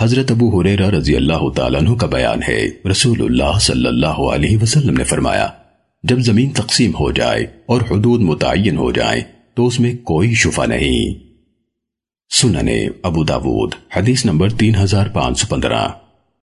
حضرت ابو حریرہ رضی اللہ تعالیٰ عنہ کا بیان ہے۔ رسول اللہ صلی اللہ علیہ وسلم نے فرمایا، جب زمین تقسیم ہو جائے اور حدود متعین ہو جائیں، تو اس میں کوئی شفا نہیں۔ سننے ابو داود، حدیث نمبر تین ہزار پانچ سو پندرہ۔